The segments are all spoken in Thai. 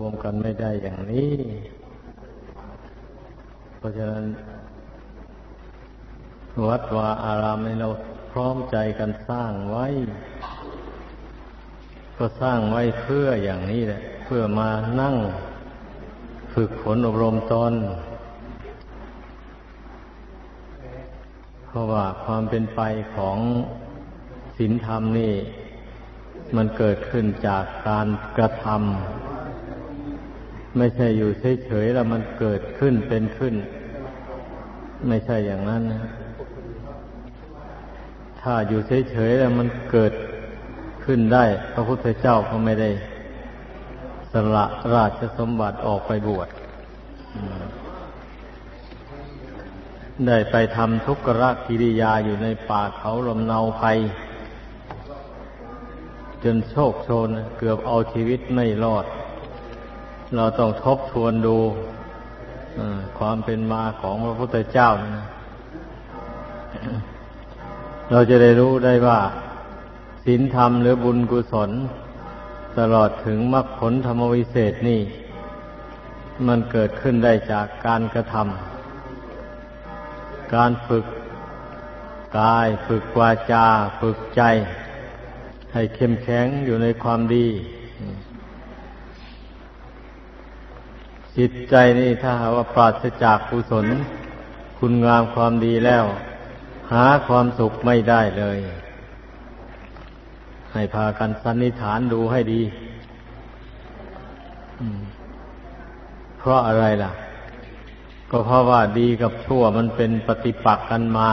รวมกันไม่ได้อย่างนี้ เพราะฉะนั้นวัดวาอารามในเราพร้อมใจกันสร้างไว้ ก็สร้างไว้เพื่ออย่างนี้แหละ เพื่อมานั่งฝึกฝนอบรมตนเพราะว่าความเป็นไปของศีลธรรมนี่ มันเกิดขึ้นจากการกระทำ ไม่ใช่อยู่เฉยๆแล้วมันเกิดขึ้นเป็นขึ้น ไม่ใช่อย่างนั้นนะถ้าอยู่เฉยๆแล้วมันเกิดขึ้นได้ พระพุทธเจ้าก็ไม่ได้ สละราชสมบัติออกไปบวชได้ไปทำทุกขรกิริยาอยู่ในป่าเขาลำเนาภัยจนโชคโชนเกือบเอาชีวิตไม่รอด เราต้องทบทวนดูความเป็นมาของพระพุทธเจ้านะเราจะได้รู้ได้ว่าศีลธรรมหรือบุญกุศล ตลอดถึงมรรคผลธรรมวิเศษนี่ มันเกิดขึ้นได้จากการกระทำการฝึกกายฝึกวาจา ฝึกใจ ให้เข้มแข็งอยู่ในความดี จิตใจนี่ถ้าหาว่าปราศจากกุศล คุณงามความดีแล้ว หาความสุขไม่ได้เลย ให้พากันสันนิษฐานดูให้ดีเพราะอะไรล่ะ ก็เพราะว่าดีกับชั่วมันเป็นปฏิปักษ์กันมา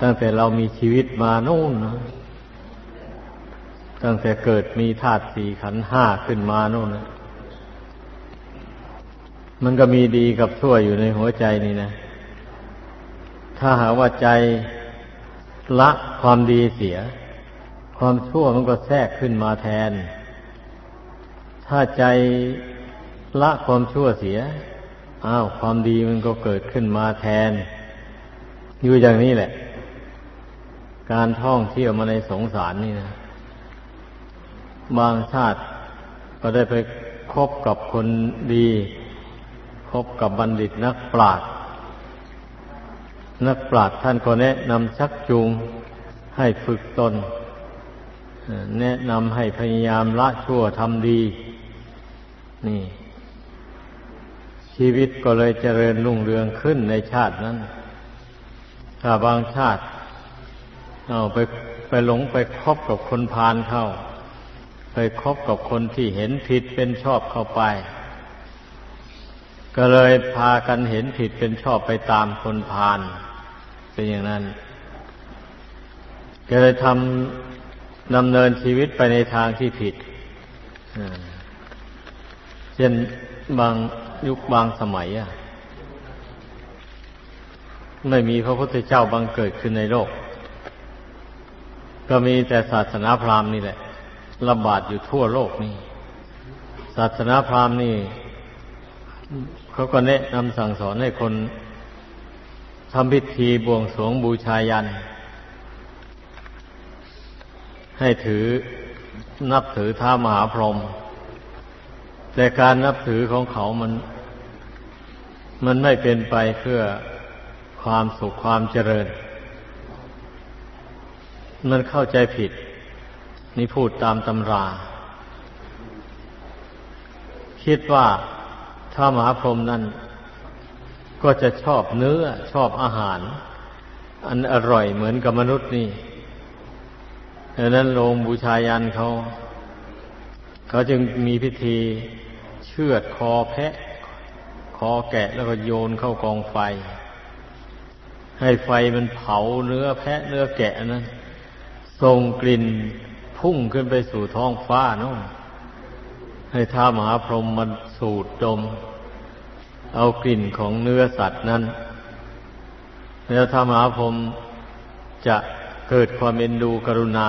ตั้งแต่เรามีชีวิตมาโน่นนะตั้งแต่เกิดมีธาตุสี่ขันห้าขึ้นมาโน่นนะ มันก็มีดีกับชั่วอยู่ในหัวใจนี่นะ ถ้าหาว่าใจละความดีเสีย ความชั่วมันก็แทรกขึ้นมาแทน ถ้าใจละความชั่วเสีย อ้าวความดีมันก็เกิดขึ้นมาแทน อยู่อย่างนี้แหละ การท่องเที่ยวมาในสงสารนี่นะ บางชาติก็ได้ไปคบกับคนดี คบกับบัณฑิตนักปราชญ์นักปราชญ์ท่านก็แนะนำชักจูงให้ฝึกตน แนะนำให้พยายามละชั่วทำดี นี่ ชีวิตก็เลยเจริญรุ่งเรืองขึ้นในชาตินั้น ถ้าบางชาติ เอาไปไปหลงไปคบกับคนพาลเข้า ไปคบกับคนที่เห็นผิดเป็นชอบเข้าไป ก็เลยพากันเห็นผิดเป็นชอบไปตามคนพาลเป็นอย่างนั้น ก็เลยทำดำเนินชีวิตไปในทางที่ผิดเช่นบางยุคบางสมัยอะไม่มีพระพุทธเจ้าบังเกิดขึ้นในโลก ก็มีแต่ศาสนาพราหมณ์นี่แหละระบาดอยู่ทั่วโลกนี่ ศาสนาพราหมณ์นี่ เขาก็แนะนำสั่งสอนให้คนทำพิธีบวงสรวงบูชายัน ให้ถือนับถือท้ามหาพรหมแต่การนับถือของเขามัน มันไม่เป็นไปเพื่อความสุขความเจริญ มันเข้าใจผิด นี่พูดตามตำรา คิดว่า ถ้ามหาพรหมนั้นก็จะชอบเนื้อชอบอาหาร อันอร่อยเหมือนกับมนุษย์นี่ดังนั้นโรงบูชายันเขา เขาจึงมีพิธีเชือดคอแพะ คอแกะแล้วก็โยนเข้ากองไฟ ให้ไฟมันเผาเนื้อแพะเนื้อแกะนั้นส่งกลิ่นพุ่งขึ้นไปสู่ท้องฟ้าน้อง ให้ท้ามหาพรหมมันสูดดม เอากลิ่นของเนื้อสัตว์นั้น แล้วท้ามหาพรหมจะเกิดความเอ็นดูกรุณา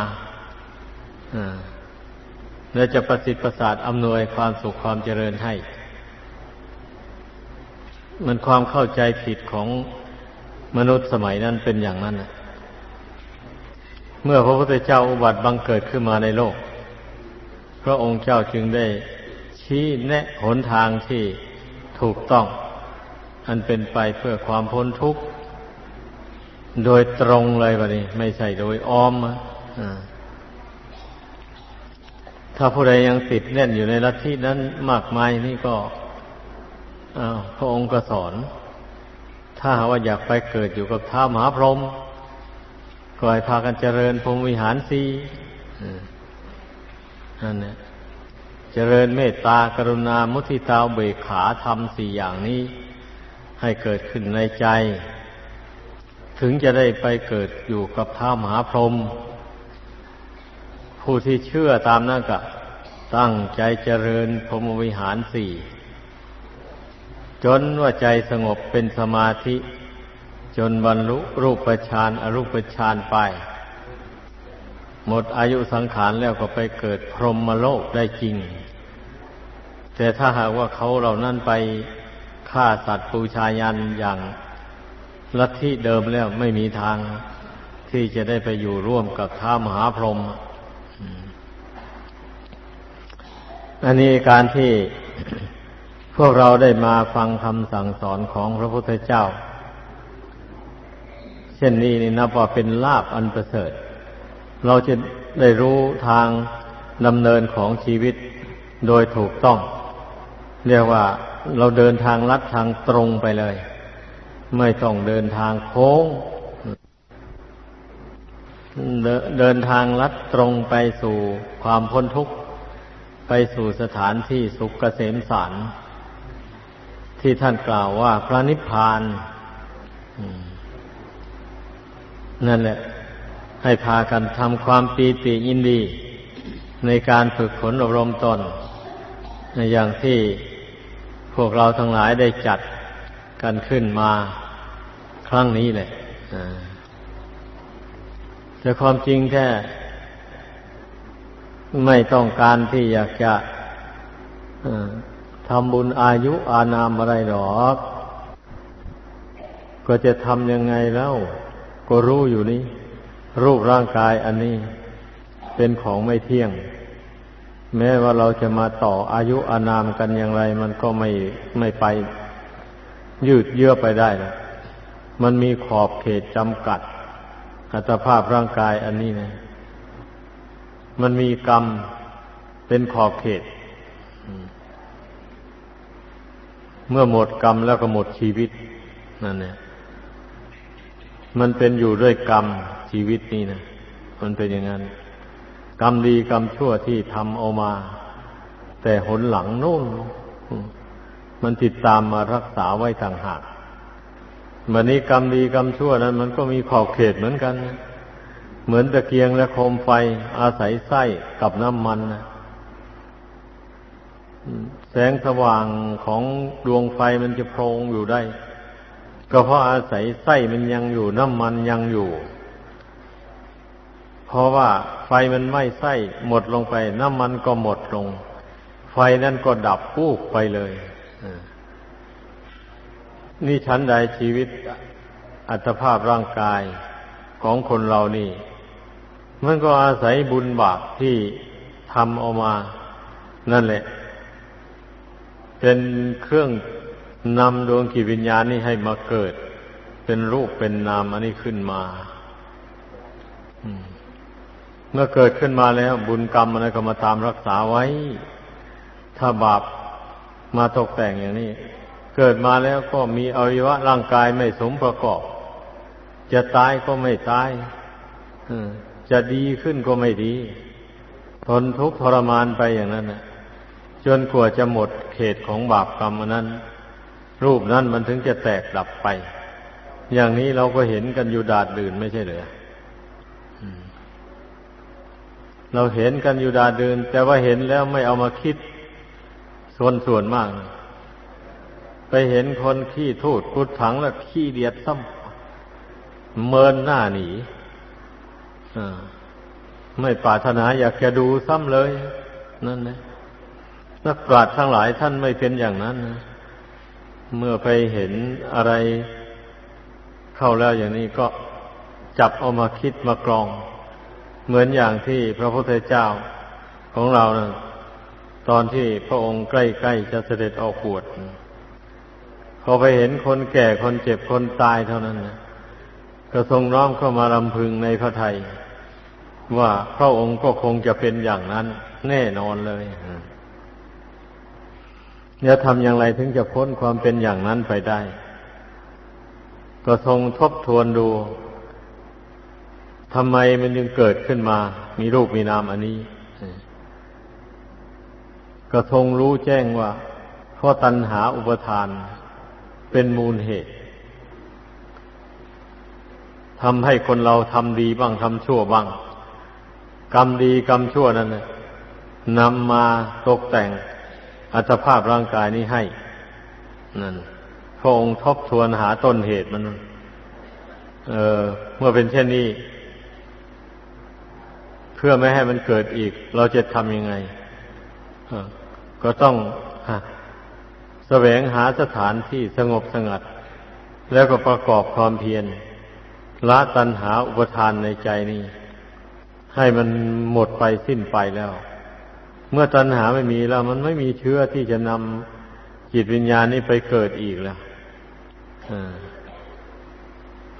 และจะประสิทธิ์ประสาทอำนวยความสุขความเจริญให้ มันความเข้าใจผิดของมนุษย์สมัยนั้นเป็นอย่างนั้น เมื่อพระพุทธเจ้าอุบัติบังเกิดขึ้นมาในโลก พระองค์เจ้าจึงได้ชี้แนะหนทางที่ถูกต้อง อันเป็นไปเพื่อความพ้นทุกข์ โดยตรงเลยบะนี้ ไม่ใช่โดยอ้อมอะถ้าผู้ใดยังติดแน่นอยู่ในลัทธินั้นมากมายนี่ก็พระองค์ก็สอน ถ้าหาว่าอยากไปเกิดอยู่กับท้ามหาพรหมก็ให้พากันเจริญพรหมวิหารสี นั่นเนี่ยเจริญเมตตากรุณามุทิตาเบกขาทำสี่อย่างนี้ ให้เกิดขึ้นในใจ ถึงจะได้ไปเกิดอยู่กับท้ามหาพรหมผู้ที่เชื่อตามนั้นก็ตั้งใจเจริญพรหมวิหารสี่จนว่าใจสงบเป็นสมาธิ จนบรรลุรูปฌานอรูปฌานไป หมดอายุสังขารแล้วก็ไปเกิดพรหมโลกได้จริง แต่ถ้าหากว่าเขาเหล่านั้นไปฆ่าสัตว์ปูชายันอย่างลัทธิเดิมแล้วไม่มีทาง ที่จะได้ไปอยู่ร่วมกับท้ามหาพรหมอันนี้การที่พวกเราได้มาฟังคำสั่งสอนของพระพุทธเจ้า เช่นนี้นี่นับว่าเป็นลาบอันประเสริฐ เราจะได้รู้ทางดำเนินของชีวิตโดยถูกต้อง เรียกว่าเราเดินทางลัดทางตรงไปเลย ไม่ต้องเดินทางโค้ง เดินทางลัดตรงไปสู่ความพ้นทุกข์ ไปสู่สถานที่สุขเกษมสารที่ท่านกล่าวว่าพระนิพพานนั่นแหละ ให้พากันทำความปีติยินดี ในการฝึกฝนอบรมตน อย่างที่พวกเราทั้งหลายได้จัดกันขึ้นมาครั้งนี้แหละแต่ความจริงแท้ไม่ต้องการที่อยากจะทำบุญอายุอานามอะไรหรอก ก็จะทำยังไงแล้ว ก็รู้อยู่นี่ รูปร่างกายอันนี้เป็นของไม่เที่ยง แม้ว่าเราจะมาต่ออายุอานามกันอย่างไร มันก็ไม่ไม่ไป ยืดเยื้อไปได้นะมันมีขอบเขตจำกัด อัตภาพร่างกายอันนี้นะมันมีกรรมเป็นขอบเขต เมื่อหมดกรรมแล้วก็หมดชีวิตนั่นเนี่ย มันเป็นอยู่ด้วยกรรมชีวิตนี่นะมันเป็นอย่างนั้น กรรมดีกรรมชั่วที่ทำเอามา แต่หนหลังโน่นมันติดตามมารักษาไว้ต่างหากวันนี้กรรมดีกรรมชั่วนั้น มันก็มีขอบเขตเหมือนกัน เหมือนตะเกียงและโคมไฟ อาศัยไส้กับน้ำมันนะแสงสว่างของดวงไฟมันจะโพรงอยู่ได้ ก็เพราะอาศัยไส้มันยังอยู่น้ำมันยังอยู่ เพราะว่าไฟมันไหม้ไส้หมดลงไป น้ำมันก็หมดลง ไฟนั่นก็ดับปูกไปเลยนี่ชั้นใดชีวิตอัตภาพร่างกายของคนเรานี่ มันก็อาศัยบุญบาปที่ทำออกมา นั่นแหละ เป็นเครื่อง นำดวงกิจวิญญาณนี่ให้มาเกิด เป็นรูปเป็นนามอันนี้ขึ้นมาเมื่อเกิดขึ้นมาแล้ว บุญกรรมอะไรก็มาตามรักษาไว้ ถ้าบาปมาตกแต่งอย่างนี้ เกิดมาแล้วก็มีอวัยวะร่างกายไม่สมประกอบ จะตายก็ไม่ตายจะดีขึ้นก็ไม่ดี ทนทุกข์ทรมานไปอย่างนั้นนะจนกว่าจะหมดเขตของบาปกรรมนั้น รูปนั้นมันถึงจะแตกดับไป อย่างนี้เราก็เห็นกันอยู่ดาดดื่นไม่ใช่เหรอเราเห็นกันอยู่ดาดดื่น แต่ว่าเห็นแล้วไม่เอามาคิด ส่วนส่วนมาก ไปเห็นคนขี้ทูดกุดถังแล้วขี้เดียดซ้ำเมินหน้าหนีไม่ปรารถนาอยากจะดูซ้ำเลย นั่นนะนักปราชญ์ทั้งหลายท่านไม่เป็นอย่างนั้นนะ เมื่อไปเห็นอะไรเข้าแล้วอย่างนี้ก็จับเอามาคิดมากรอง เหมือนอย่างที่พระพุทธเจ้าของเรานะตอนที่พระองค์ใกล้ๆจะเสด็จออกบวชพอไปเห็นคนแก่คนเจ็บคนตายเท่านั้นนะก็ทรงน้อมเข้ามาลำพึงในพระไทย ว่าพระองค์ก็คงจะเป็นอย่างนั้น แน่นอนเลย จะทำอย่างไรถึงจะพ้นความเป็นอย่างนั้นไปได้ ก็ทรงทบทวนดูทำไมมันจึงเกิดขึ้นมา มีรูปมีนามอันนี้ ก็ทรงรู้แจ้งว่าเพราะตัณหาอุปทานเป็นมูลเหตุทำให้คนเราทำดีบ้างทำชั่วบ้าง กรรมดีกรรมชั่วนั้นนำมาตกแต่ง อัตภาพร่างกายนี้ให้นั่นพระองค์ทบทวนหาต้นเหตุมัน เออเมื่อเป็นเช่นนี้ เพื่อไม่ให้มันเกิดอีก เราจะทำยังไงก็ต้องแสวงหาสถานที่สงบสงัด แล้วก็ประกอบความเพียรละตัณหาอุปทานในใจนี้ ให้มันหมดไปสิ้นไปแล้ว เมื่อตัณหาไม่มีแล้ว มันไม่มีเชื้อที่จะนำจิตวิญญาณนี้ไปเกิดอีกแล้ว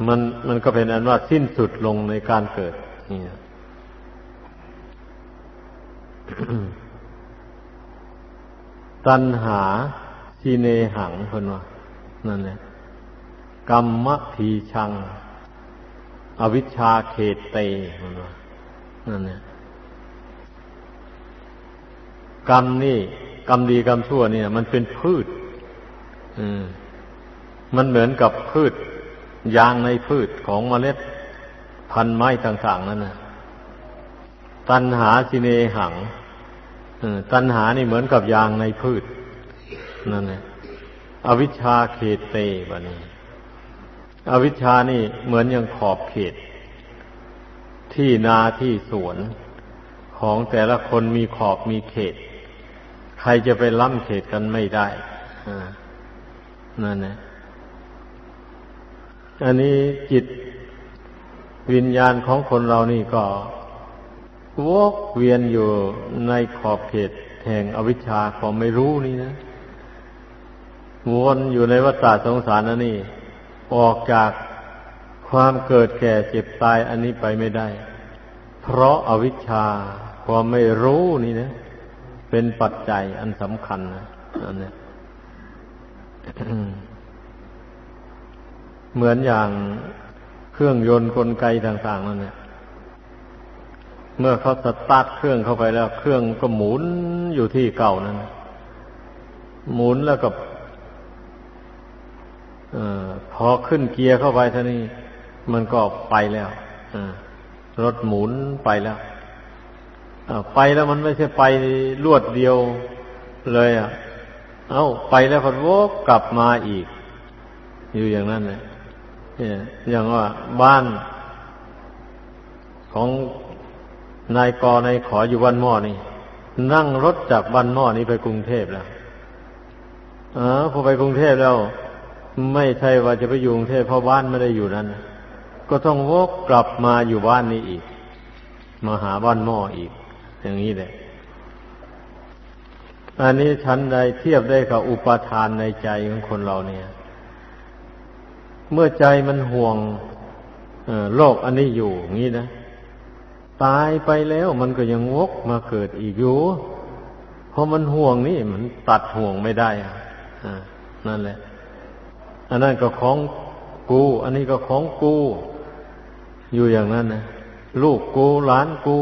มันมันก็เป็นอันว่าสิ้นสุดลงในการเกิดนี่ตัณหาทีเนหังคนว่านั่นแหละกรรมทีชัง อวิชชาเขตเตคนว่านั่นเนี่ย กรรมนี่ กรรมดีกรรมชั่วเนี่ย มันเป็นพืชมมันเหมือนกับพืช ยางในพืชของเมล็ด พันไม้ต่างๆนั่นนะตัณหาสิเนหังตัณหานี่เหมือนกับยางในพืชนั่นแหละอวิชชาเขตเตบะนี้ อวิชชานี่เหมือนอย่างขอบเขต ที่นาที่สวนของแต่ละคนมีขอบมีเขต ใครจะไปล้ำเขตกันไม่ได้นั่นแหละอันนี้จิตวิญญาณของคนเรานี่ก็วกเวียนอยู่ในขอบเขตแห่งอวิชชาของไม่รู้นี่นะ วนอยู่ในวัฏสงสารนั่นนี่ ออกจากความเกิดแก่เจ็บตายอันนี้ไปไม่ได้ เพราะอาวิชชาความไม่รู้นี่นะ เป็นปัจจัยอันสำคัญนะอันนี้เหมือนอย่างเครื่องยนต์กลไกต่างๆนั่นเนี่ยเมื่อเขาสตาร์ทเครื่องเข้าไปแล้ว เครื่องก็หมุนอยู่ที่เก่านั้นหมุนแล้วก็อพอขึ้นเกียร์เข้าไปท่านี้ มันก็ไปแล้วรถหมุนไปแล้ว ไปแล้วมันไม่ใช่ไปรวดเดียวเลยอะ เอาไปแล้วพอวกกลับมาอีก อยู่อย่างนั้นเลยอย่างว่าบ้านของนายกนายขออยู่บ้านหม้อนี่ นั่งรถจากบ้านหม้อนี้ไปกรุงเทพแล้วเออพอไปกรุงเทพแล้ว ไม่ใช่ว่าจะไปอยู่กรุงเทพเพราะบ้านไม่ได้อยู่นั้น ก็ต้องวกกลับมาอยู่บ้านนี้อีก มาหาบ้านหม้ออีก อย่างนี้แหละ อันนี้ชั้นใดเทียบได้กับอุปทานในใจของคนเราเนี่ย เมื่อใจมันห่วงโลกอันนี้อยู่งี้นะ ตายไปแล้วมันก็ยังวกมาเกิดอีกอยู่ เพราะมันห่วงนี่มันตัดห่วงไม่ได้อะนั่นแหละ อันนั้นก็ของกู อันนี้ก็ของกู อยู่อย่างนั้นนะลูกกูหลานกู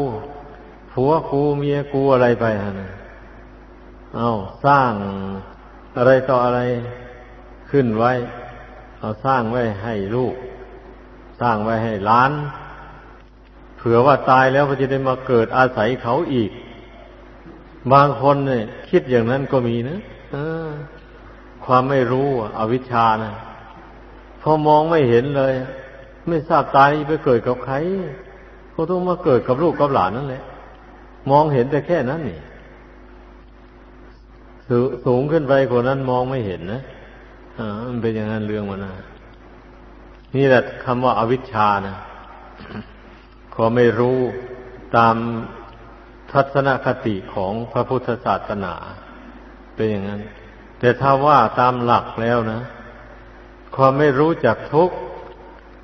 ผัวกูเมียกูอะไรไปฮะนะเอาสร้างอะไรต่ออะไรขึ้นไว้ เอาสร้างไว้ให้ลูก สร้างไว้ให้หลาน เผื่อว่าตายแล้วก็จะได้มาเกิดอาศัยเขาอีก บางคนเนี่ยคิดอย่างนั้นก็มีนะความไม่รู้อวิชชานะพอมองไม่เห็นเลย ไม่ทราบตายไปเกิดกับใครเขาต้องมาเกิดกับลูกกับหลานนั่นแหละ มองเห็นแต่แค่นั้นนี่สูงขึ้นไปกว่านั้นมองไม่เห็นนะอ่ามันเป็นอย่างนั้นเรื่องมันนะนี่แหละคำว่าอาวิชชานะขอไม่รู้ตามทัศนคติของพระพุทธศาสนา เป็นอย่างนั้น แต่ถ้าว่าตามหลักแล้วนะความไม่รู้จักทุกข์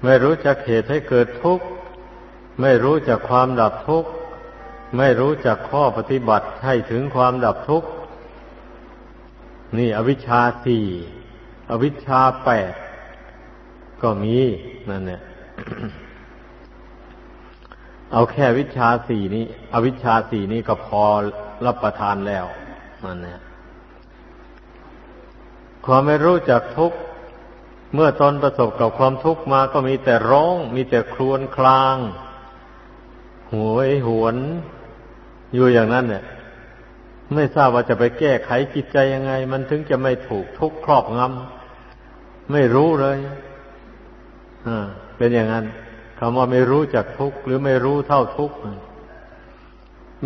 ไม่รู้จักเหตุให้เกิดทุกข์ ไม่รู้จักความดับทุกข์ ไม่รู้จักข้อปฏิบัติให้ถึงความดับทุกข์ นี่อวิชชาสี่ อวิชชาแปด ก็มีนั่นเนี่ย เอาแค่วิชาสี่นี้ อวิชชาสี่นี้ก็พอรับประทานแล้วนั่นเนี่ยความไม่รู้จักทุกข์ เมื่อตนประสบกับความทุกข์มาก็มีแต่ร้อง มีแต่ครวญคลางหวยหวน อยู่อย่างนั้นเนี่ย ไม่ทราบว่าจะไปแก้ไขจิตใจยังไง มันถึงจะไม่ถูกทุกข์ครอบงำไม่รู้เลยอ่าเป็นอย่างนั้นคำว่าไม่รู้จักทุกข์หรือไม่รู้เท่าทุกข์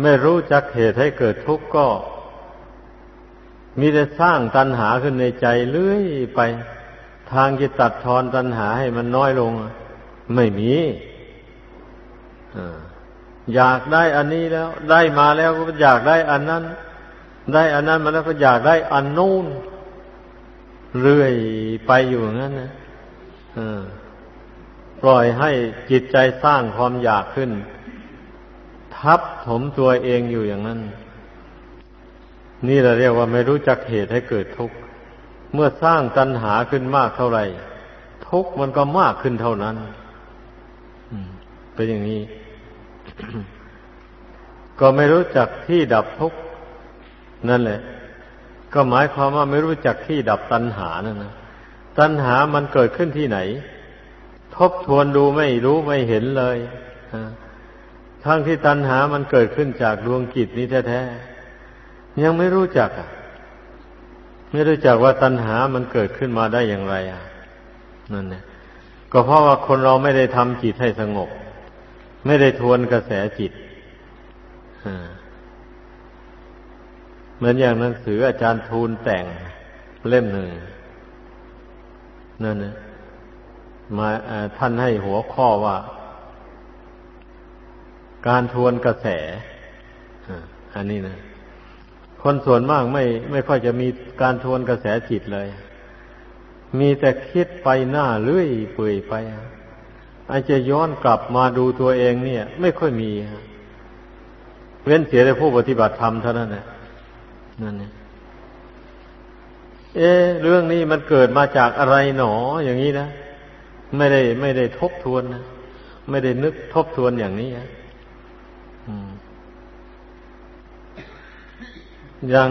ไม่รู้จักเหตุให้เกิดทุกข์ก็ มีแต่สร้างตัณหาขึ้นในใจเรื่อยไป ทางจะตัดทอนตัณหาให้มันน้อยลง ไม่มีอ่า อยากได้อันนี้แล้ว ได้มาแล้วก็อยากได้อันนั้น ได้อันนั้นมาแล้วก็อยากได้อันนู้นเรื่อยไปอยู่งั้นนะปล่อยให้จิตใจสร้างความอยากขึ้น ทับถมตัวเองอยู่อย่างนั้น นี่เราเรียกว่าไม่รู้จักเหตุให้เกิดทุกข์เมื่อสร้างตัณหาขึ้นมากเท่าไหร่ ทุกข์มันก็มากขึ้นเท่านั้นเป็นอย่างนี้ ก็ไม่รู้จักที่ดับทุกข์นั่นแหละ ก็หมายความว่าไม่รู้จักที่ดับตัณหานั่นนะตัณหามันเกิดขึ้นที่ไหน ทบทวนดูไม่รู้ไม่เห็นเลยทั้งที่ตัณหามันเกิดขึ้นจากดวงกิจนี้แท้ๆยังไม่รู้จักอะ ไม่รู้จักว่าตัณหามันเกิดขึ้นมาได้อย่างไรอะนั่นเนี่ยก็เพราะว่าคนเราไม่ได้ทำจิตให้สงบ ไม่ได้ทวนกระแสจิตเหมือนอย่างหนังสืออาจารย์ทูลแต่งเล่มหนึ่งนั่นนะมาท่านให้หัวข้อว่า การทวนกระแสอันนี้นะคนส่วนมากไม่ไม่ค่อยจะมีการทวนกระแสจิตเลย มีแต่คิดไปหน้าเลื่อยเปื่อยไปอาจจะย้อนกลับมาดูตัวเองเนี่ย ไม่ค่อยมีฮะเว้นเสียแต่ผู้ปฏิบัติธรรมเท่านั้นแหละนั่นเนี่ยเอ๊เรื่องนี้มันเกิดมาจากอะไรหนออย่างนี้นะไม่ได้ไม่ได้ทบทวนนะไม่ได้นึกทบทวนอย่างนี้นะอย่าง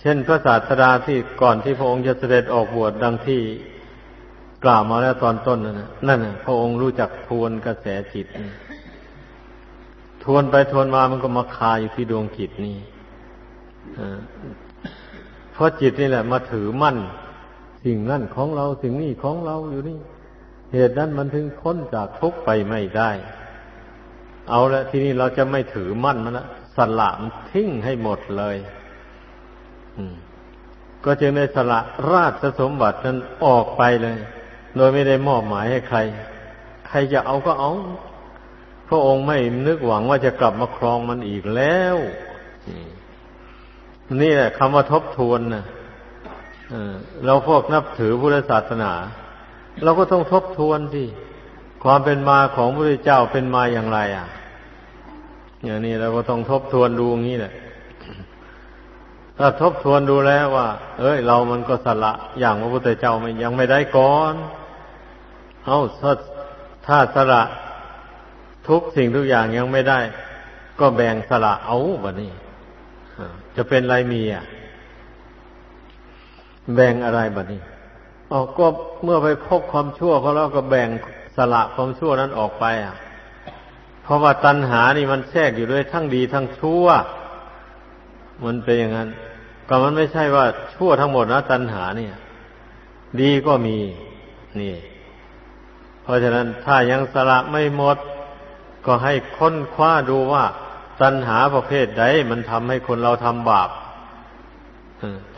เช่นพระศาสดาที่ก่อนที่พระองค์จะเสด็จออกบวชดังที่ กล่าวมาแล้วตอนต้นนั่นนะนั่นนะพระองค์รู้จักทวนกระแสจิตทวนไปทวนมามันก็มาคาอยู่ที่ดวงจิตนี่เพราะจิตนี่แหละ มาถือมั่น สิ่งนั่นของเราสิ่งนี้ของเราอยู่นี่ เหตุนั้นมันถึงพ้นจากทุกข์ไปไม่ได้ เอาละทีนี้เราจะไม่ถือมั่นมันละสละมันทิ้งให้หมดเลยก็จึงได้สละราชสมบัตินั้นออกไปเลย โดยไม่ได้มอบหมายให้ใคร ใครจะเอาก็เอา พระองค์ไม่นึกหวังว่าจะกลับมาครองมันอีกแล้วนี่แหละคำว่าทบทวนนะเราพวกนับถือพุทธศาสนา เราก็ต้องทบทวนสิความเป็นมาของพระพุทธเจ้าเป็นมาอย่างไร อะ อย่างนี้เราก็ต้องทบทวนดูงี้แหละถ้าทบทวนดูแล้วว่า เอ้ย เรามันก็สละอย่างพระพุทธเจ้ามันยังไม่ได้ก่อน เอาถ้าสละทุกสิ่งทุกอย่างยังไม่ได้ ก็แบ่งสละเอาแบบนี้จะเป็นไรมีอะ แบ่งอะไรแบบนี้ออกก็เมื่อไปพบความชั่วเขาแล้วก็แบ่งสละความชั่วนั้นออกไป อะ เพราะว่าตัณหานี่มันแทรกอยู่ด้วยทั้งดีทั้งชั่ว มันเป็นอย่างนั้น ก็มันไม่ใช่ว่าชั่วทั้งหมดนะตัณหาเนี่ย ดีก็มี นี่ เพราะฉะนั้นถ้ายังสละไม่หมด ก็ให้ค้นคว้าดูว่า ตัณหาประเภทใดมันทำให้คนเราทำบาป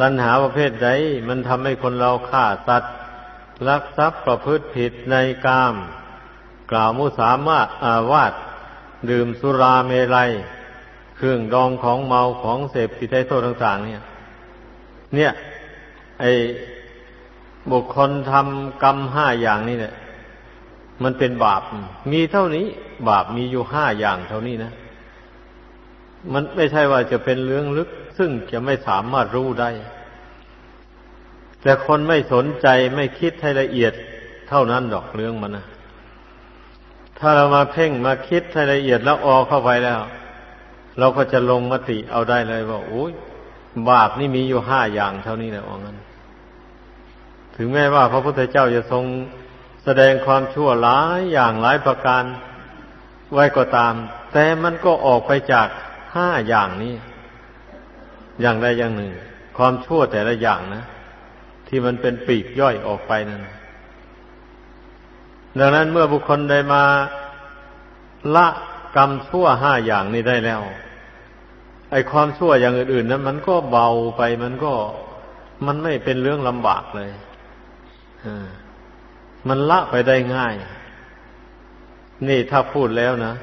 ตัณหาประเภทใดมันทำให้คนเราฆ่าสัตว์ลักทรัพย์ประพฤติผิดในกาม กล่าวมุสามารถอาวาดดื่มสุราเมลัย เครื่องดองของเมาของเสพติดให้โทษต่าง ๆ เนี่ย เนี่ย ไอบุคคลทำกรรมห้าอย่างนี้เนี่ย มันเป็นบาป มีเท่านี้ บาปมีอยู่ห้าอย่างเท่านี้นะ มันไม่ใช่ว่าจะเป็นเรื่องลึก ซึ่งจะไม่สามารถรู้ได้ แต่คนไม่สนใจไม่คิดให้ละเอียดเท่านั้นดอกเรื่องมันนะถ้าเรามาเพ่งมาคิดให้ละเอียดแล้วออกเข้าไปแล้ว เราก็จะลงมติเอาได้เลยว่าโอ้ยบาปนี่มีอยู่ห้าอย่างเท่านี้แหละว่างั้น ถึงแม้ว่าพระพุทธเจ้าจะทรง แสดงความชั่วหลายอย่างหลายประการไว้ก็ตาม แต่มันก็ออกไปจากห้าอย่างนี้ อย่างใดอย่างหนึ่ง ความชั่วแต่ละอย่างนะ ที่มันเป็นปีกย่อยออกไปนั่นดังนั้นเมื่อบุคคลได้มาละกรรมชั่วห้าอย่างนี้ได้แล้ว ไอ้ความชั่วอย่างอื่นๆนั้นมันก็เบาไปมันก็มันไม่เป็นเรื่องลำบากเลยอ่า มันละไปได้ง่าย นี่ถ้าพูดแล้วนะ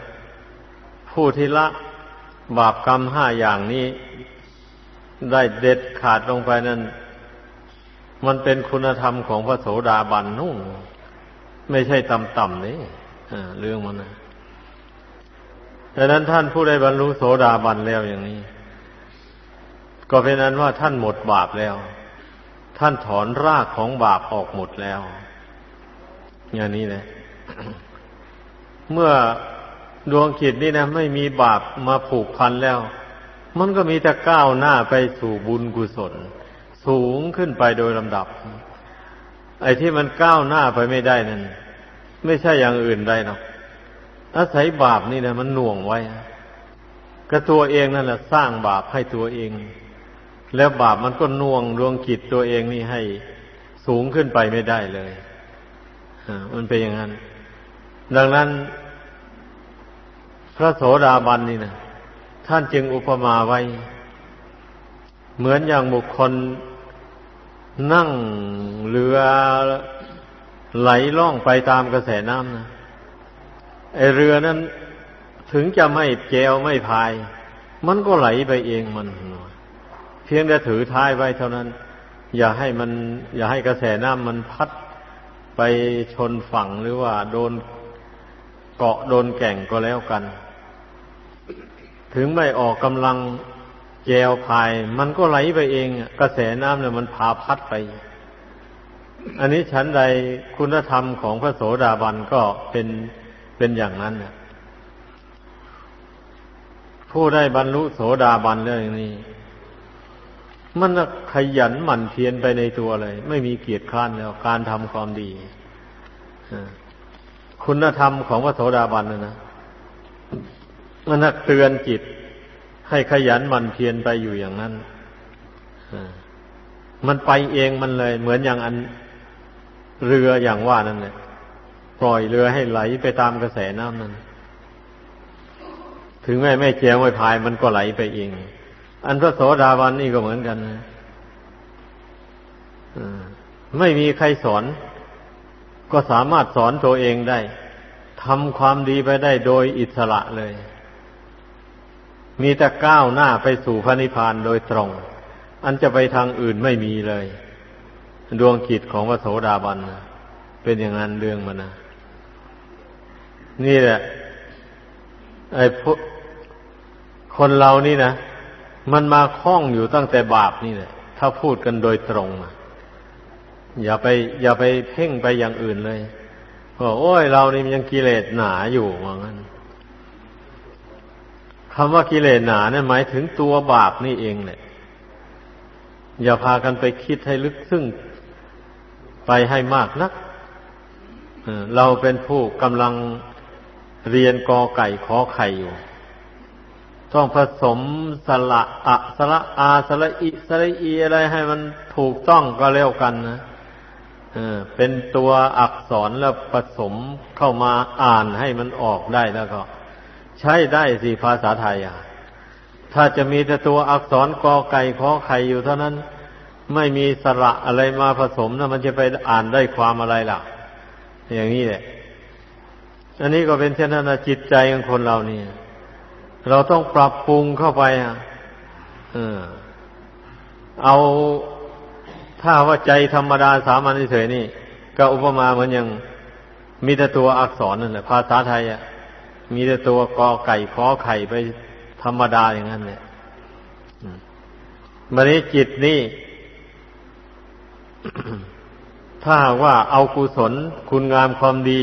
ผู้ที่ละบาปกรรมห้าอย่างนี้ ได้เด็ดขาดลงไปนั้น มันเป็นคุณธรรมของพระโสดาบันนู่นไม่ใช่ต่ำๆนี่เรื่องมันนะดังนั้นท่านผู้ได้บรรลุโสดาบันแล้วอย่างนี้ ก็เป็นนั้นว่าท่านหมดบาปแล้ว ท่านถอนรากของบาปออกหมดแล้ว อย่างนี้เลยเมื่อดวงจิตนี่นะไม่มีบาปมาผูกพันแล้ว มันก็มีแต่ก้าวหน้าไปสู่บุญกุศล สูงขึ้นไปโดยลำดับ ไอ้ที่มันก้าวหน้าไปไม่ได้นั่นไม่ใช่อย่างอื่นได้หรอกอาศัยบาปนี่นะมันหน่วงไว้ก็ตัวเองนั่นแหละสร้างบาปให้ตัวเอง แล้วบาปมันก็น่วงดวงจิตตัวเองนี่ให้สูงขึ้นไปไม่ได้เลย มันเป็นอย่างนั้น ดังนั้น พระโสดาบันนี่นะท่านจึงอุปมาไว้ เหมือนอย่างบุคคลนั่งเรือไหลล่องไปตามกระแสน้ำนะไอเรือนั้นถึงจะไม่แจวไม่พาย มันก็ไหลไปเองมัน เพียงแต่ถือท้ายไว้เท่านั้น อย่าให้มัน อย่าให้กระแสน้ำมันพัด ไปชนฝั่งหรือว่าโดนเกาะโดนแก่งก็แล้วกัน ถึงไม่ออกกำลังแจวพาย มันก็ไหลไปเอง กระแสน้ำเนี่ยมันพาพัดไป อันนี้ฉันใดคุณธรรมของพระโสดาบันก็เป็นเป็นอย่างนั้นเนี่ยผู้ได้บรรลุโสดาบันเรื่องนี้ มันขยันหมั่นเพียรไปในตัวเลย ไม่มีเกียรติค้านแล้ว การทำความดีคุณธรรมของพระโสดาบันนะนะมันเตือนจิต ให้ขยันหมั่นเพียรไปอยู่อย่างนั้นมันไปเองมันเลย เหมือนอย่างอันเรืออย่างว่านั่นแหละปล่อยเรือให้ไหลไปตามกระแสน้ำนั้น ถึงแม้ไม่เจียงไม่พายมันก็ไหลไปเอง อันพระโสดาบันนี่ก็เหมือนกันนะไม่มีใครสอน ก็สามารถสอนตัวเองได้ทำความดีไปได้โดยอิสระเลย มีแต่ก้าวหน้าไปสู่พระนิพพานโดยตรง อันจะไปทางอื่นไม่มีเลย ดวงจิตของพระโสดาบันนะเป็นอย่างนั้นเรื่องมันนะนี่แหละไอ้คนเรานี่นะ มันมาคล้องอยู่ตั้งแต่บาปนี่แหละ ถ้าพูดกันโดยตรงนะอย่าไป อย่าไปเพ่งไปอย่างอื่นเลยเพราะโอ้ยเรานี่ยังกิเลสหนาอยู่ว่างั้นคำว่ากิเลสหนาเนี่ยหมายถึงตัวบาปนี่เองเนี่ยอย่าพากันไปคิดให้ลึกซึ้งไปให้มากนักเราเป็นผู้กำลังเรียนกอไก่ขอไข่อยู่ ต้องผสมสระอะสระอาสระอิสระอีอะไรให้มันถูกต้องก็แล้วกันนะเป็นตัวอักษรแล้วผสมเข้ามาอ่านให้มันออกได้แล้วก็ ใช้ได้สิภาษาไทยอะ ถ้าจะมีแต่ตัวอักษรกอไก่ขอไข่อยู่เท่านั้น ไม่มีสระอะไรมาผสมนะมันจะไปอ่านได้ความอะไรล่ะ อย่างนี้แหละ อันนี้ก็เป็นเช่นนั้นจิตใจของคนเราเนี่ย เราต้องปรับปรุงเข้าไปอะเออ เอาถ้าว่าใจธรรมดาสามัญเฉยนี่ ก็อุปมาเหมือนอย่างมีแต่ตัวอักษรนั่นแหละภาษาไทยอะ มีแต่ตัวกอไก่ขอไข่ไปธรรมดาอย่างนั้นเนี่ยมันนี้จิตนี่ ถ้าว่าเอากุศลคุณงามความดี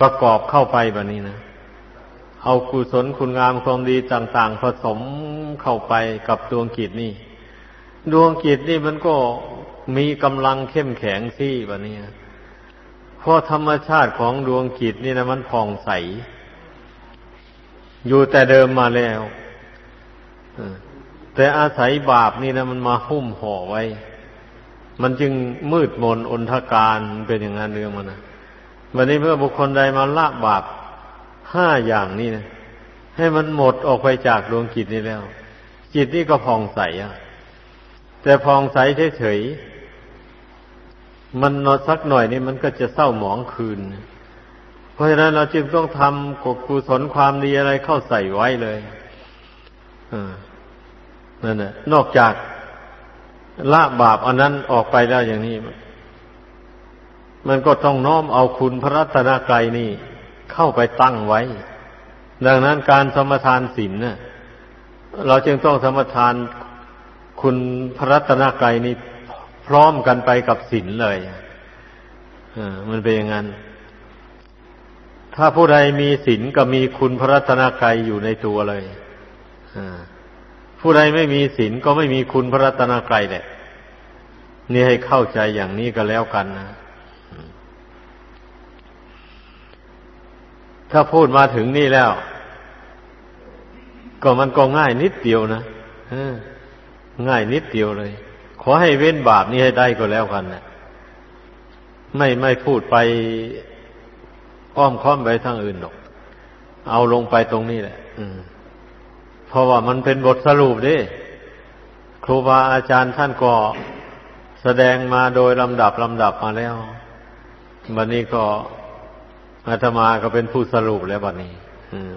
ประกอบเข้าไปแบบนี้นะ เอากุศลคุณงามความดีต่าง ๆ ผสมเข้าไปกับดวงจิตนี่ ดวงจิตนี่มันก็มีกำลังเข้มแข็งซี่แบบนี้เพราะธรรมชาติของดวงจิตนี่นะมันผ่องใส อยู่แต่เดิมมาแล้วแต่อาศัยบาปนี่นะมันมาหุ้มห่อไว้ มันจึงมืดมนอนทการเป็นอย่างนั้นเรื่องมันนะวันนี้เมื่อบุคคลใดมาละบาป ห้าอย่างนี้นะให้มันหมดออกไปจากดวงจิตนี้แล้ว จิตนี่ก็ผ่องใสอะ แต่ผ่องใสเฉยๆมันนอนสักหน่อยนี่มันก็จะเศร้าหมองคืน เพราะฉะนั้นเราจึงต้องทำกบกุศลความดีอะไรเข้าใส่ไว้เลยนั่นแหละนอกจากละบาปอันนั้นออกไปแล้วอย่างนี้ มันก็ต้องน้อมเอาคุณพระรัตนกรัยนี่ เข้าไปตั้งไว้ ดังนั้นการสมทานศีลเนี่ยเราจึงต้องสมทานคุณพระรัตนกรัยนี่พร้อมกันไปกับศีลเลยอ่ามันเป็นอย่างนั้น ถ้าผู้ใดมีศีลก็มีคุณพระรัตนกรัยอยู่ในตัวเลยอ่าผู้ใดไม่มีศีลก็ไม่มีคุณพระรัตนกรัยแหละนี่ให้เข้าใจอย่างนี้ก็แล้วกันนะ ถ้าพูดมาถึงนี่แล้ว ก็มันก็ง่ายนิดเดียวนะง่ายนิดเดียวเลย ขอให้เว้นบาปนี้ให้ได้ก็แล้วกันนะไม่ไม่พูดไปอ้อมค้อมไปทางอื่นหรอก เอาลงไปตรงนี้แหละเพราะว่ามันเป็นบทสรุปดิครูบาอาจารย์ท่านก็แสดงมาโดยลำดับลำดับมาแล้วบันนี้ก็ อาตมาก็เป็นผู้สรุปแล้วบัดนนี้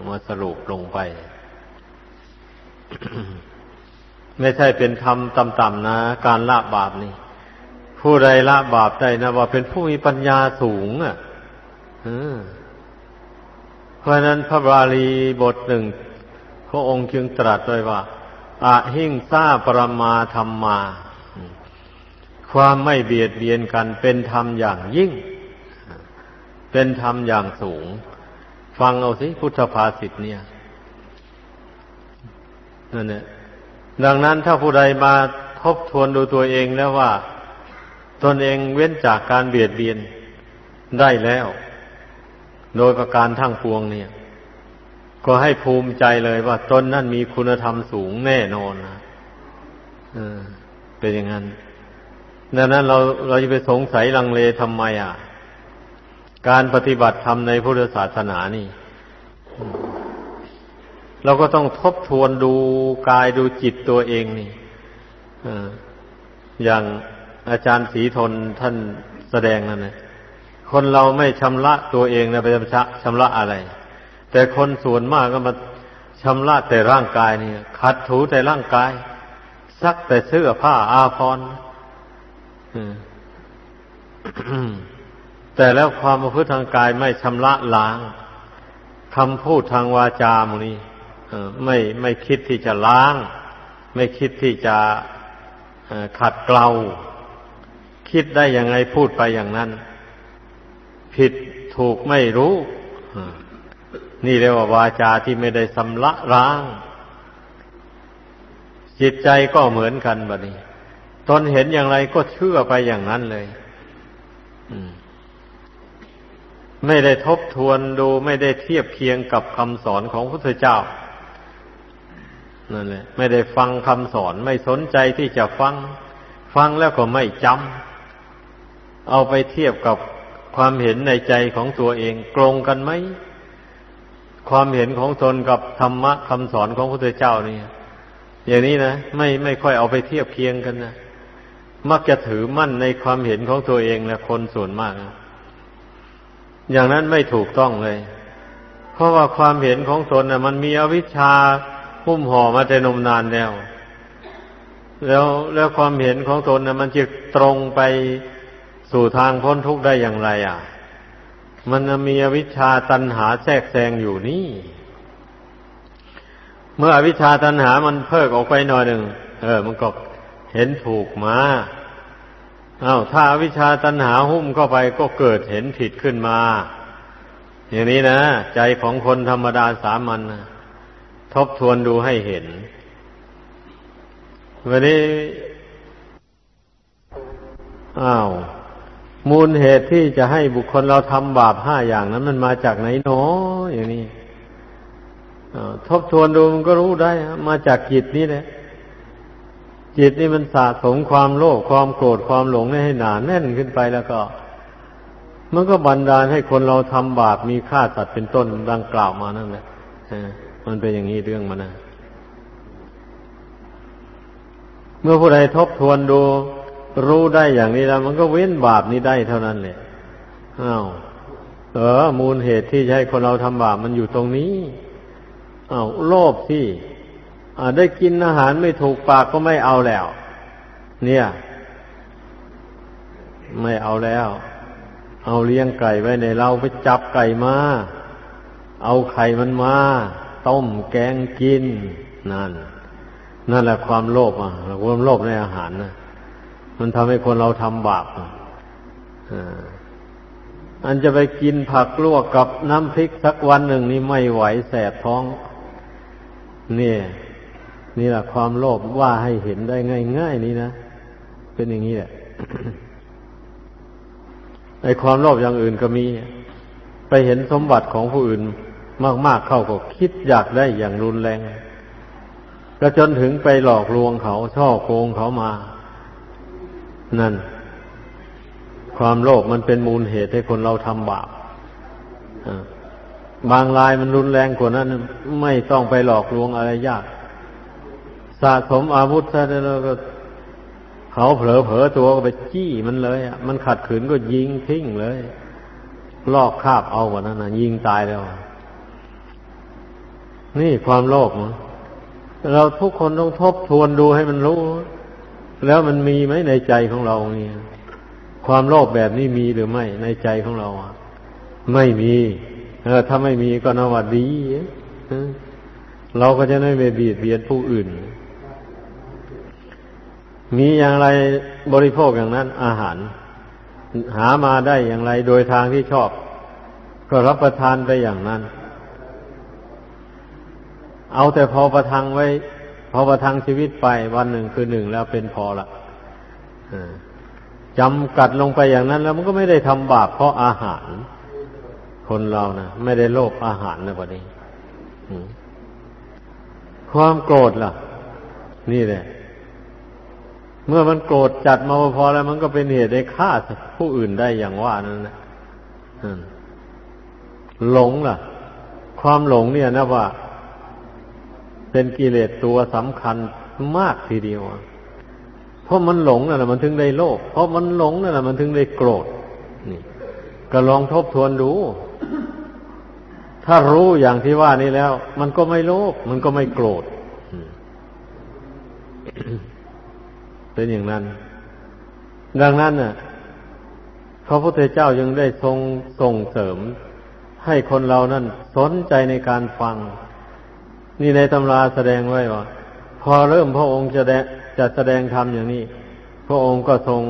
มาสรุปลงไป ไม่ใช่เป็นธรรมต่ำๆนะ การละบาปนี่ ผู้ใดละบาปได้นะว่าเป็นผู้มีปัญญาสูงอะเพราะนั้นพระบาลีบทหนึ่งพระองค์จึงตรัสไว้ว่าอะหิงซาปรมาธรรมมา ความไม่เบียดเบียนกันเป็นธรรมอย่างยิ่ง เป็นธรรมอย่างสูง ฟังเอาสิพุทธภาษิตเนี่ยนั่นแหละดังนั้นถ้าผู้ใดมาทบทวนดูตัวเองแล้วว่า ตนเองเว้นจากการเบียดเบียนได้แล้ว โดยประการทั้งปวงเนี่ย ก็ให้ภูมิใจเลยว่าตนนั่นมีคุณธรรมสูงแน่นอนนะเป็นอย่างนั้นดังนั้นเราเราจะไปสงสัยลังเลทำไมอะ การปฏิบัติธรรมในพุทธศาสนานี่ เราก็ต้องทบทวนดูกายดูจิตตัวเองนี่อย่างอาจารย์ศรีทนท่านแสดงนั่นนะคนเราไม่ชำระตัวเองนะไปชำระอะไร แต่คนส่วนมากก็มาชำระแต่ร่างกายนี่ขัดถูแต่ร่างกาย ซักแต่เสื้อผ้าอาภรณ์ แต่แล้วความประพฤติทางกายไม่ชำระล้างคำพูดทางวาจามนี้ไม่ไม่คิดที่จะล้าง ไม่คิดที่จะขัดเกลา คิดได้ยังไงพูดไปอย่างนั้น ผิดถูกไม่รู้ นี่เรียกว่าวาจาที่ไม่ได้สำละร้าง จิตใจก็เหมือนกันบะนี้ ตนเห็นอย่างไรก็เชื่อไปอย่างนั้นเลย ไม่ได้ทบทวนดูไม่ได้เทียบเคียงกับคำสอนของพระพุทธเจ้านั่นแหละไม่ได้ฟังคำสอนไม่สนใจที่จะฟัง ฟังแล้วก็ไม่จำเอาไปเทียบกับความเห็นในใจของตัวเองตรงกันไหมความเห็นของตนกับธรรมะคำสอนของพระพุทธเจ้านี่อย่างนี้นะไม่ไม่ค่อยเอาไปเทียบเคียงกันนะมักจะถือมั่นในความเห็นของตัวเองและคนส่วนมากนะ อย่างนั้นไม่ถูกต้องเลย เพราะว่าความเห็นของตนน่ะ มันมีอวิชชาหุ้มห่อมาแต่นมนานแล้ว แล้วแล้วความเห็นของตนน่ะ มันจะตรงไปสู่ทางพ้นทุกข์ได้อย่างไร อะ มันมีอวิชชาตันหาแทรกแซงอยู่นี่ เมื่ออวิชชาตันหามันเพิกออกไปหน่อยหนึ่งเออ มันก็เห็นถูกมา อา้าวถ้าวิชาตันหาหุ้มเข้าไปก็เกิดเห็นผิดขึ้นมา อย่างนี้นะ ใจของคนธรรมดาสามัญทบทวนดูให้เห็น วันนี้ อ้าว มูลเหตุที่จะให้บุคคลเราทำบาปห้าอย่างนั้น มันมาจากไหนเนาะอย่างนี้ทบทวนดูมันก็รู้ได้ มาจากจิตนี่แหละ จิตนี่มันสะสมความโลภความโกรธความหลงให้หนาแน่นขึ้นไปแล้วก็ มันก็บันดาลให้คนเราทำบาปมีฆ่าสัตว์เป็นต้นดังกล่าวมานั่นแหละมันเป็นอย่างนี้เรื่องมันนะเมื่อผู้ใดทบทวนดูรู้ได้อย่างนี้แล้ว มันก็เว้นบาปนี้ได้เท่านั้นแหละอ้าวเออ มูลเหตุที่ให้คนเราทำบาปมันอยู่ตรงนี้อ้าวโลภที่ ได้กินอาหารไม่ถูกปากก็ไม่เอาแล้ว เนี่ย ไม่เอาแล้ว เอาเลี้ยงไก่ไว้ในเราไปจับไก่มา เอาไข่มันมา ต้มแกงกิน นั่น นั่นแหละความโลภอะความโลภในอาหารนะมันทำให้คนเราทำบาปอ่าอันจะไปกินผักลวกกับน้ำพริกสักวันหนึ่งนี่ไม่ไหวแสบท้อง เนี่ย นี่แหละความโลภว่าให้เห็นได้ง่าย ๆ นี่นะ เป็นอย่างนี้แหละในความโลภอย่างอื่นก็มีไปเห็นสมบัติของผู้อื่นมาก ๆเข้าก็คิดอยากได้อย่างรุนแรงก็จนถึงไปหลอกลวงเขาช่อโกงเขามา นั่น ความโลภมันเป็นมูลเหตุให้คนเราทำบาปบางรายมันรุนแรงกว่านั้น ไม่ต้องไปหลอกลวงอะไรยาก สะสมอาวุธซะแล้วก็เขาเผลอเผลอตัวก็ไปจี้มันเลยอะมันขัดขืนก็ยิงทิ้งเลยลอกคาบเอากว่านั้นนะยิงตายแล้ว นี่ความโลภเราทุกคนต้องทบทวนดูให้มันรู้ แล้วมันมีไหมในใจของเราเนี่ยความโลภแบบนี้มีหรือไม่ในใจของเราอะไม่มีเออถ้าไม่มีก็นวัดดีเราก็จะไม่ไปเบียดเบียนผู้อื่น มีอย่างไรบริโภคอย่างนั้น อาหาร หามาได้อย่างไรโดยทางที่ชอบ ก็รับประทานไปอย่างนั้น เอาแต่พอประทังไว้ พอประทังชีวิตไปวันหนึ่งคือหนึ่งแล้วเป็นพอละจำกัดลงไปอย่างนั้น แล้วมันก็ไม่ได้ทำบาปเพราะอาหาร คนเรานะไม่ได้โลภอาหารนะพอดีความโกรธล่ะ นี่แหละ เมื่อมันโกรธจัดมาพอแล้วมันก็เป็นเหตุให้ฆ่าผู้อื่นได้อย่างว่านั่นนะหลงล่ะ ความหลงเนี่ยนะว่า เป็นกิเลสตัวสำคัญมากทีเดียวเพราะมันหลงนั่นแหละมันถึงได้โลภเพราะมันหลงนั่นแหละมันถึงได้โกรธนี่ก็ลองทบทวนดู ถ้ารู้อย่างที่ว่านี้แล้ว มันก็ไม่โลภมันก็ไม่โกรธ เป็นอย่างนั้น ดังนั้นน่ะพระพุทธเจ้ายังได้ทรงส่งเสริม ให้คนเรานั่นสนใจในการฟัง นี่ในตำราแสดงไว้ว่า พอเริ่มพระองค์จะจะแสดงธรรมอย่างนี้ พระองค์ก็ทรง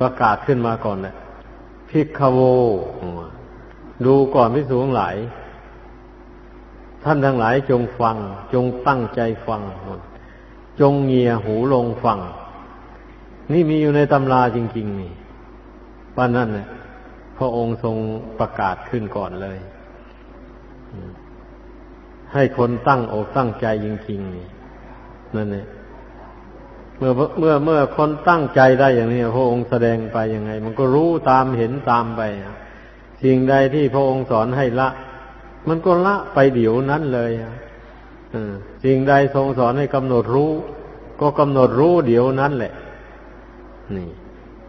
ประกาศขึ้นมาก่อนแหละพิกขโว ดูก่อนพิสูงหลาย ท่านทั้งหลายจงฟัง จงตั้งใจฟัง จงเงียหูลงฟัง นี่มีอยู่ในตำราจริง ๆ นี่ป้านั่นเนี่ยพระองค์ทรงประกาศขึ้นก่อนเลย ให้คนตั้งอกตั้งใจจริงๆนี่นั่นเนี่ยเมื่อเมื่อเมื่อคนตั้งใจได้อย่างนี้พระองค์แสดงไปยังไง มันก็รู้ตามเห็นตามไปสิ่งใดที่พระองค์สอนให้ละ มันก็ละไปเดี๋ยวนั้นเลย สิ่งใดทรงสอนให้กำหนดรู้ ก็กำหนดรู้เดี๋ยวนั้นแหละ นี่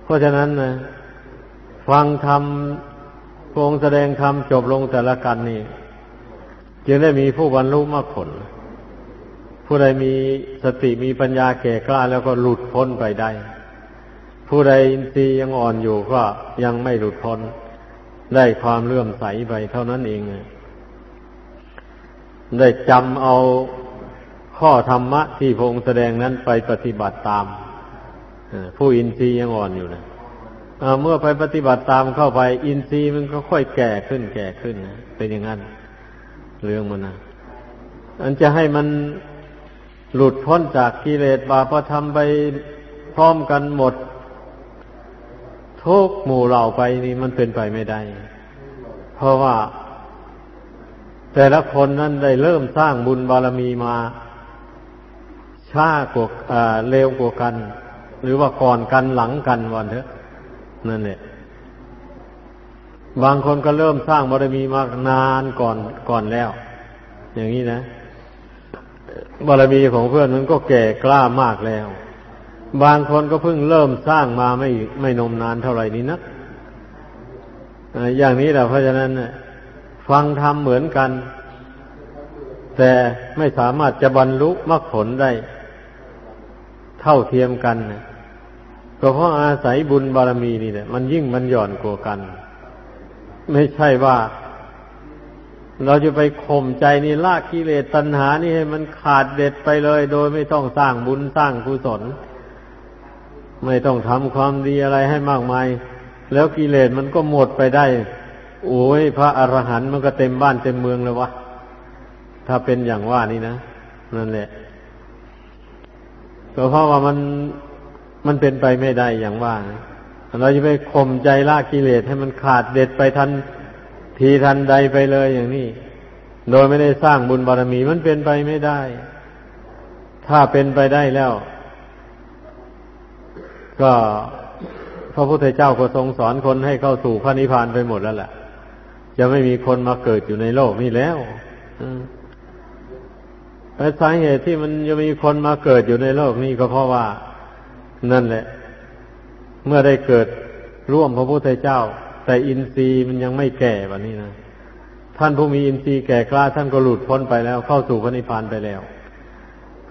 เพราะฉะนั้นนะฟังธรรมพรงแสดงธรรมจบลงแต่ละกันนี่จึงได้มีผู้บรรลุมรรคผล ผู้ใดมีสติมีปัญญาแก่กล้าแล้วก็หลุดพ้นไปได้ ผู้ใดอินทรีย์ยังอ่อนอยู่ก็ยังไม่หลุดพ้น ได้ความเลื่อมใสไปเท่านั้นเอง ได้จำเอาข้อธรรมะที่พระองค์แสดงนั้นไปปฏิบัติตามผู้อินทรีย์ยังอ่อนอยู่นะเมื่อไปปฏิบัติตามเข้าไป อินทรีย์มันก็ค่อยแก่ขึ้น แก่ขึ้นนะเป็นอย่างนั้น เรื่องมันนะอันจะให้มันหลุดพ้นจากกิเลสบาปธรรมไปพร้อมกันหมด ทุกหมู่เหล่าไปนี่มันเป็นไปไม่ได้ เพราะว่า แต่ละคนนั้นได้เริ่มสร้างบุญบารมีมาช้ากว่าเร็วกว่ากัน หรือว่าก่อนกันหลังกันวันเถอะนั่นแหละบางคนก็เริ่มสร้างบารมีมานานก่อนก่อนแล้ว อย่างนี้นะบารมีของเพื่อนมันก็แก่กล้ามากแล้ว บางคนก็เพิ่งเริ่มสร้างมาไม่ไม่นมนานเท่าไหร่นี้นะอย่างนี้แหละเพราะฉะนั้น ฟังธรรมเหมือนกัน แต่ไม่สามารถจะบรรลุมรรคผลได้ เท่าเทียมกันก็เพราะอาศัยบุญบารมีนี่แหละมันยิ่งมันหย่อนกว่ากัน ไม่ใช่ว่า เราจะไปข่มใจนี่ละกิเลสตัณหานี่ให้มันขาดเด็ดไปเลย โดยไม่ต้องสร้างบุญสร้างกุศล ไม่ต้องทำความดีอะไรให้มากมาย แล้วกิเลสมันก็หมดไปได้ โอ้ยพระอรหันต์มันก็เต็มบ้านเต็มเมืองเลยวะ ถ้าเป็นอย่างว่านี่นะ นั่นแหละก็เพราะว่ามันมันเป็นไปไม่ได้อย่างว่านะเราจะไปข่มใจละกิเลสให้มันขาดเด็ดไปทันทีทันใดไปเลยอย่างนี้ โดยไม่ได้สร้างบุญบารมีมันเป็นไปไม่ได้ ถ้าเป็นไปได้แล้ว ก็พระพุทธเจ้าก็ทรงสอนคนให้เข้าสู่พระนิพพานไปหมดแล้วแหละ จะไม่มีคนมาเกิดอยู่ในโลกนี้แล้วแต่สาเหตุที่มันจะมีคนมาเกิดอยู่ในโลกนี้ก็เพราะว่า นั่นแหละ เมื่อได้เกิดร่วมพระพุทธเจ้า แต่อินทรีย์มันยังไม่แก่แบบนี้นะท่านผู้มีอินทรีย์แก่กล้าท่านก็หลุดพ้นไปแล้ว เข้าสู่พระนิพพานไปแล้ว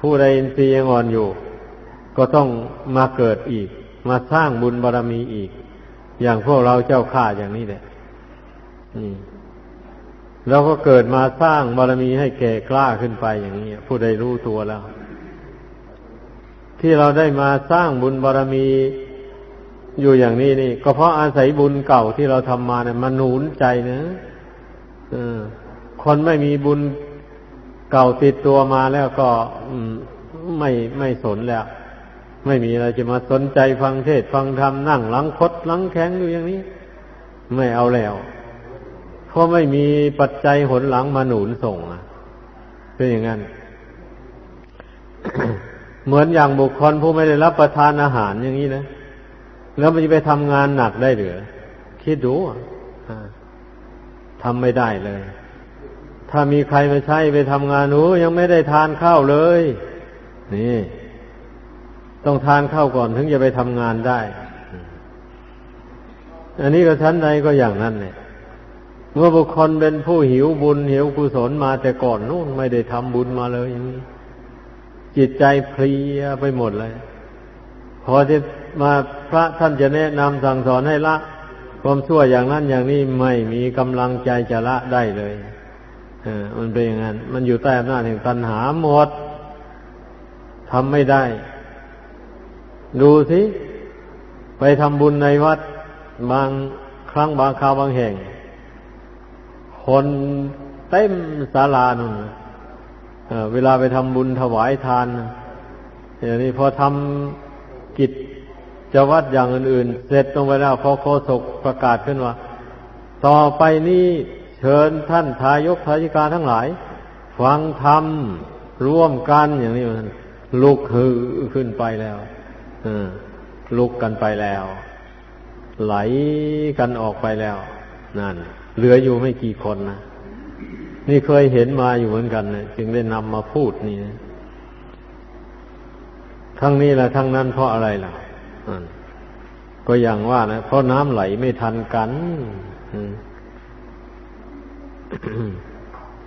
ผู้ใดอินทรีย์ยังอ่อนอยู่ ก็ต้องมาเกิดอีก มาสร้างบุญบารรมีอีก อย่างพวกเราเจ้าข้าอย่างนี้แหละ นี่เราก็เกิดมาสร้างบารมีให้แก่กล้าขึ้นไปอย่างนี้ผู้ใดรู้ตัวแล้ว ที่เราได้มาสร้างบุญบารรมีอยู่อย่างนี้นี่ ก็เพราะอาศัยบุญเก่าที่เราทำมาเนี่ยมันหนุนใจนะคนไม่มีบุญเก่าติดตัวมาแล้วก็ไม่ไม่สนแล้ว ไม่มีอะไรจะมาสนใจฟังเทศฟังธรรมนั่งหลังคดหลังแข็งอยู่อย่างนี้ ไม่เอาแล้ว เพราะไม่มีปัจจัยหนหลังมาหนุนส่งอะเป็นอย่างนั้น เหมือนอย่างบุคคลผู้ไม่ได้รับประทานอาหารอย่างนี้นะ แล้วมันจะไปทำงานหนักได้หรือคิดดูทำไม่ได้เลย ถ้ามีใครมาใช้ไปทำงานหนูยังไม่ได้ทานข้าวเลย นี่ ต้องทานข้าวก่อนถึงจะไปทำงานได้ อันนี้ก็ชั้นใดก็อย่างนั้นเนี่ย เมื่อบุคคลเป็นผู้หิวบุญหิวกุศลมาแต่ก่อนนู่นไม่ได้ทำบุญมาเลยอย่างนี้จิตใจเพลียไปหมดเลยพอจะมาพระท่านจะแนะนำสั่งสอนให้ละความชั่วอย่างนั้นอย่างนี้ไม่มีกำลังใจจะละได้เลยอมันเป็นอย่างนั้น มันอยู่ใต้อำนาจแห่งตัณหาหมดทำไม่ได้ ดูสิ ไปทำบุญในวัด บางครั้งบางคราวบางแห่ง คนเต็มศาลานุ่นเวลาไปทำบุญถวายทานอย่างนี้พอทำกิจจะวัดอย่างอื่นๆ เสร็จตรงไปแล้วพอโคศกประกาศขึ้นว่า ต่อไปนี้เชิญท่านทายกทายิกาทั้งหลาย ฟังธรรมร่วมกันอย่างนี้มันลุกฮือขึ้นไปแล้วลุกกันไปแล้ว ไหลกันออกไปแล้ว นั่น เหลืออยู่ไม่กี่คนนะนี่เคยเห็นมาอยู่เหมือนกันนะจึงได้นำมาพูดนี่นะทั้งนี้และทั้งนั้นเพราะอะไรล่ะก็อย่างว่านะเพราะน้ำไหลไม่ทันกัน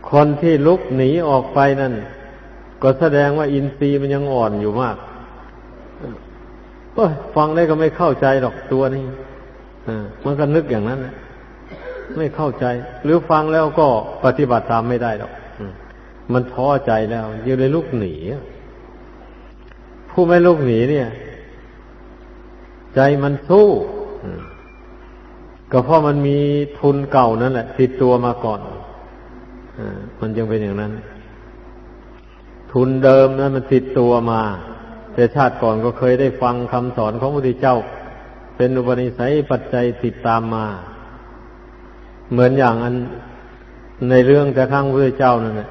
คนที่ลุกหนีออกไปนั่น ก็แสดงว่าอินทรีย์มันยังอ่อนอยู่มากฟังได้ก็ไม่เข้าใจหรอกตัวนี้มันก็นึกอย่างนั้น ไม่เข้าใจ หรือฟังแล้วก็ปฏิบัติตามไม่ได้หรอกมันท้อใจแล้วยังเลยลุกหนี ผู้ไม่ลุกหนีเนี่ย ใจมันสู้ก็เพราะมันมีทุนเก่านั่นแหละติดตัวมาก่อนอมันจึงเป็นอย่างนั้น ทุนเดิมนั้นมันติดตัวมา แต่ชาติก่อนก็เคยได้ฟังคำสอนของพระพุทธเจ้า เป็นอุปนิสัยปัจจัยติดตามมา เหมือนอย่างอันในเรื่องแต่ข้างพระเจ้านั่นแหละ